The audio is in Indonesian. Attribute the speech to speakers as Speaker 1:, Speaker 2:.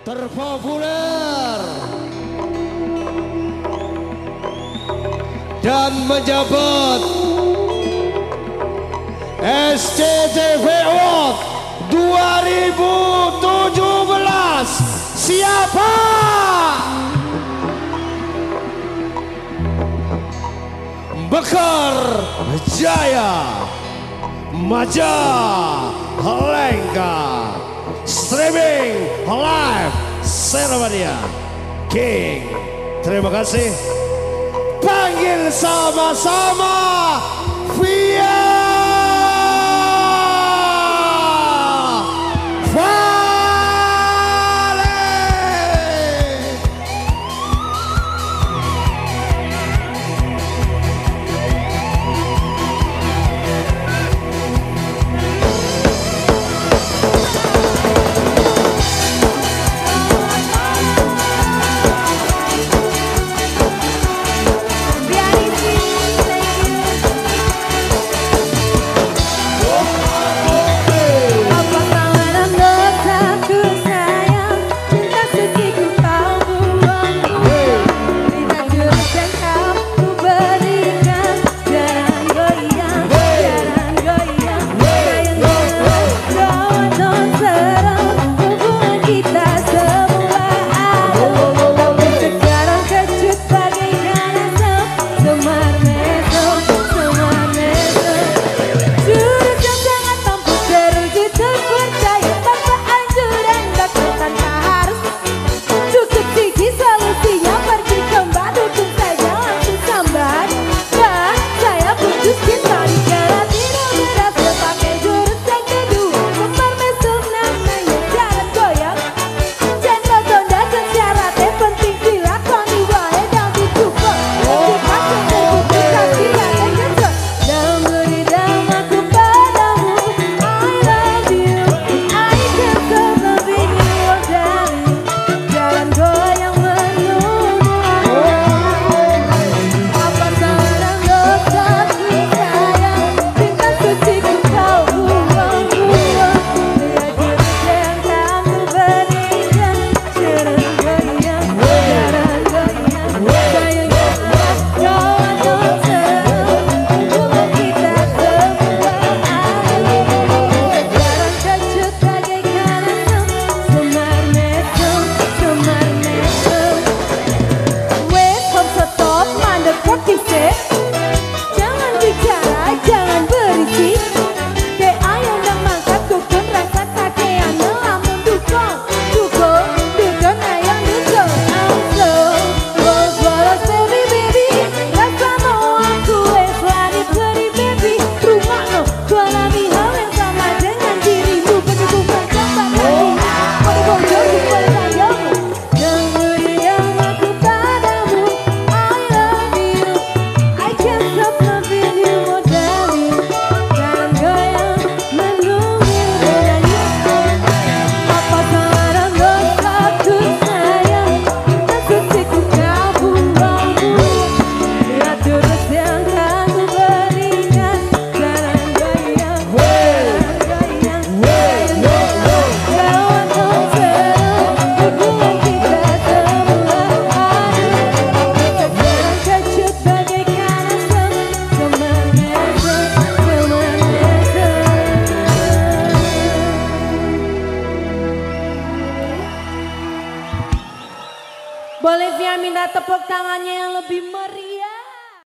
Speaker 1: terpopuler dan menjabat SCTV Award 2017 siapa? Bekar Jaya Maja Lengka Streaming Live. Seremania King. Terima kasih. Panggil sama-sama.
Speaker 2: Bolivia minta tepuk tangannya yang lebih meriah.